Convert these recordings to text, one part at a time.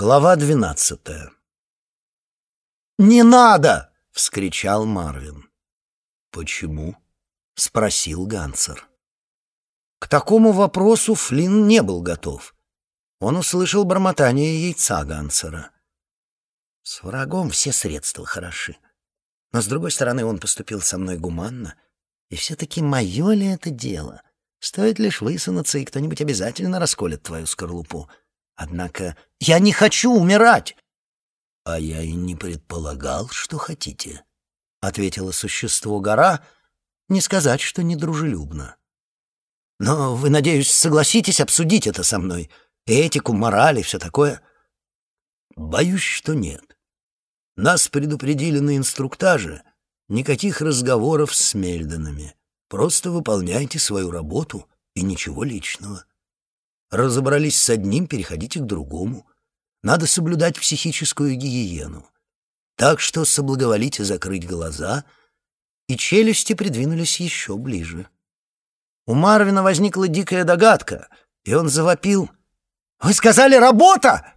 Глава двенадцатая. «Не надо!» — вскричал Марвин. «Почему?» — спросил Гансер. К такому вопросу Флинн не был готов. Он услышал бормотание яйца Гансера. «С врагом все средства хороши. Но, с другой стороны, он поступил со мной гуманно. И все-таки мое ли это дело? Стоит лишь высунуться, и кто-нибудь обязательно расколет твою скорлупу. Однако я не хочу умирать!» «А я и не предполагал, что хотите», — ответило существо гора, не сказать, что недружелюбно. «Но вы, надеюсь, согласитесь обсудить это со мной, этику, мораль и все такое?» «Боюсь, что нет. Нас предупредили на инструктаже. Никаких разговоров с Мельдонами. Просто выполняйте свою работу и ничего личного. Разобрались с одним, переходите к другому. Надо соблюдать психическую гигиену. Так что соблаговолите закрыть глаза, и челюсти придвинулись еще ближе. У Марвина возникла дикая догадка, и он завопил. «Вы сказали, работа!»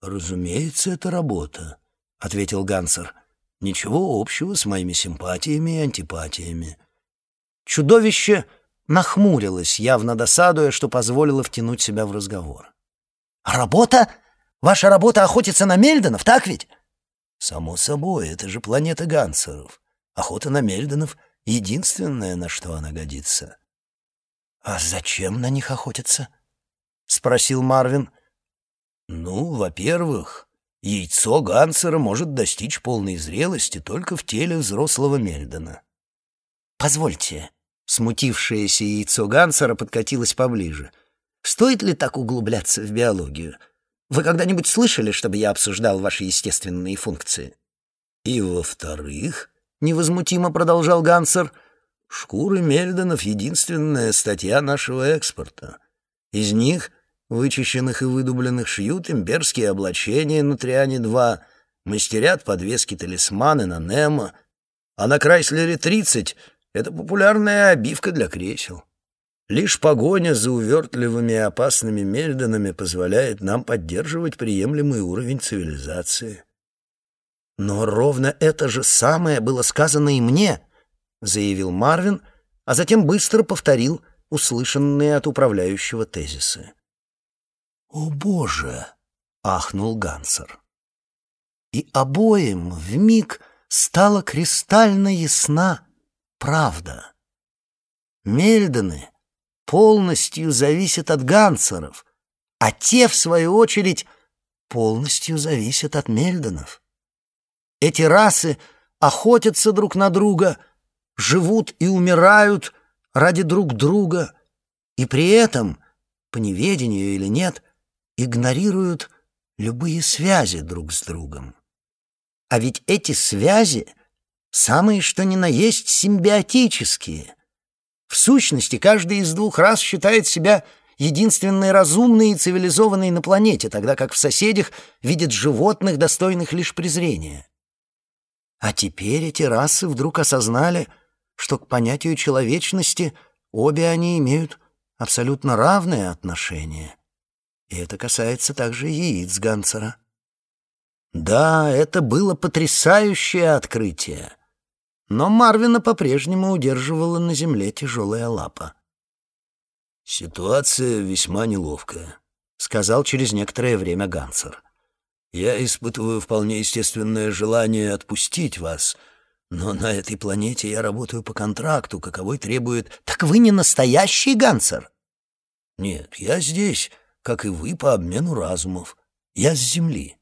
«Разумеется, это работа», — ответил Гансер. «Ничего общего с моими симпатиями и антипатиями». Чудовище нахмурилась, явно досадуя, что позволила втянуть себя в разговор. «Работа? Ваша работа охотится на Мельдонов, так ведь?» «Само собой, это же планета Гансеров. Охота на Мельдонов — единственное, на что она годится». «А зачем на них охотятся?» — спросил Марвин. «Ну, во-первых, яйцо Гансера может достичь полной зрелости только в теле взрослого Мельдона». «Позвольте, Смутившееся яйцо Гансера подкатилось поближе. «Стоит ли так углубляться в биологию? Вы когда-нибудь слышали, чтобы я обсуждал ваши естественные функции?» «И во-вторых», — невозмутимо продолжал Гансер, «шкуры Мельдонов — единственная статья нашего экспорта. Из них, вычищенных и выдубленных, шьют имперские облачения на Триане-2, мастерят подвески-талисманы на Немо, а на Крайслере-30 это популярная обивка для кресел. Лишь погоня за увертливыми и опасными мельдонами позволяет нам поддерживать приемлемый уровень цивилизации. Но ровно это же самое было сказано и мне, заявил Марвин, а затем быстро повторил услышанные от управляющего тезисы. «О, Боже!» — ахнул Гансер. И обоим вмиг стала кристально ясна правда. Мельдоны полностью зависят от Гансеров, а те, в свою очередь, полностью зависят от Мельдонов. Эти расы охотятся друг на друга, живут и умирают ради друг друга, и при этом, по неведению или нет, игнорируют любые связи друг с другом. А ведь эти связи — самые что ни на есть симбиотические. В сущности, каждый из двух рас считает себя единственной разумной и цивилизованной на планете, тогда как в соседях видят животных, достойных лишь презрения. А теперь эти расы вдруг осознали, что к понятию человечности обе они имеют абсолютно равное отношение. И это касается также яиц Ганцера. Да, это было потрясающее открытие — но Марвина по-прежнему удерживала на земле тяжелая лапа. «Ситуация весьма неловкая», — сказал через некоторое время Гансер. «Я испытываю вполне естественное желание отпустить вас, но на этой планете я работаю по контракту, каковой требует...» «Так вы не настоящий Гансер?» «Нет, я здесь, как и вы, по обмену разумов. Я с Земли».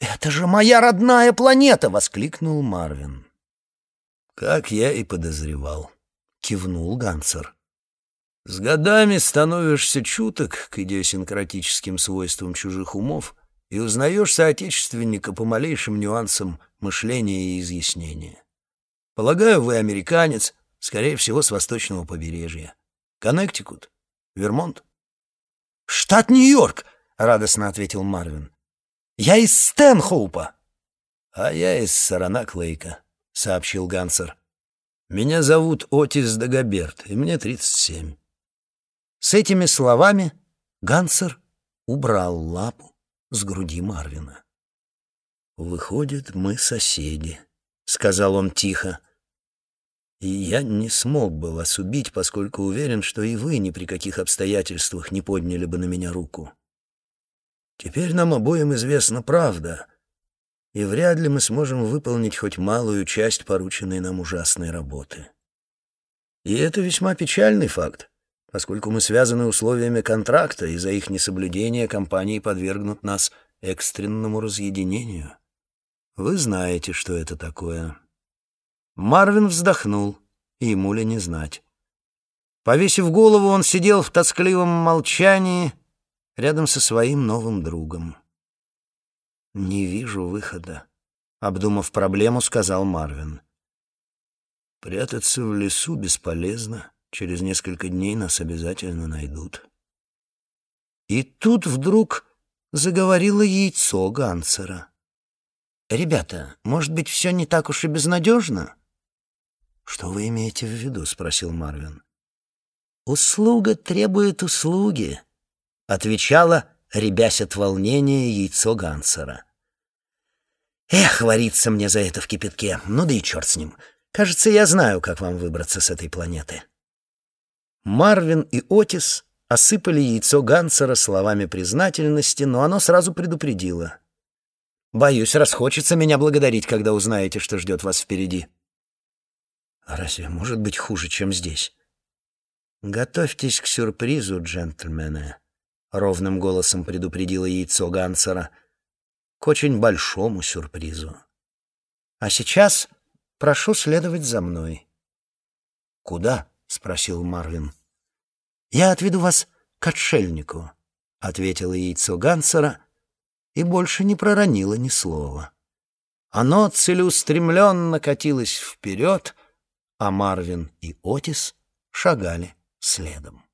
«Это же моя родная планета!» — воскликнул Марвин. «Как я и подозревал», — кивнул Ганцер. «С годами становишься чуток к идиосинкратическим свойствам чужих умов и узнаешь соотечественника по малейшим нюансам мышления и изъяснения. Полагаю, вы американец, скорее всего, с восточного побережья. Коннектикут? Вермонт?» «Штат Нью-Йорк!» — радостно ответил Марвин. «Я из Стэнхоупа!» «А я из Саранаклейка», — сообщил Гансер. «Меня зовут Отис Дагоберт, и мне тридцать семь». С этими словами Гансер убрал лапу с груди Марвина. «Выходит, мы соседи», — сказал он тихо. «И я не смог бы вас убить, поскольку уверен, что и вы ни при каких обстоятельствах не подняли бы на меня руку. Теперь нам обоим известна правда, и вряд ли мы сможем выполнить хоть малую часть порученной нам ужасной работы. И это весьма печальный факт, поскольку мы связаны условиями контракта, и за их несоблюдение компании подвергнут нас экстренному разъединению». Вы знаете, что это такое. Марвин вздохнул, и ему ли не знать. Повесив голову, он сидел в тоскливом молчании рядом со своим новым другом. «Не вижу выхода», — обдумав проблему, сказал Марвин. «Прятаться в лесу бесполезно. Через несколько дней нас обязательно найдут». И тут вдруг заговорило яйцо Ганцера. «Ребята, может быть, все не так уж и безнадежно?» «Что вы имеете в виду?» — спросил Марвин. «Услуга требует услуги», — отвечала, ребясь от волнения, яйцо Гансера. «Эх, вариться мне за это в кипятке. Ну да и черт с ним. Кажется, я знаю, как вам выбраться с этой планеты». Марвин и Отис осыпали яйцо Гансера словами признательности, но оно сразу предупредило — Боюсь, расхочется меня благодарить, когда узнаете, что ждет вас впереди. А разве может быть хуже, чем здесь? Готовьтесь к сюрпризу, джентльмены, ровным голосом предупредило яйцо Гансера. К очень большому сюрпризу. А сейчас прошу следовать за мной. Куда? спросил Марвин. Я отведу вас к отшельнику, ответило яйцо Гансера и больше не проронило ни слова. Оно целеустремленно катилось вперед, а Марвин и Отис шагали следом.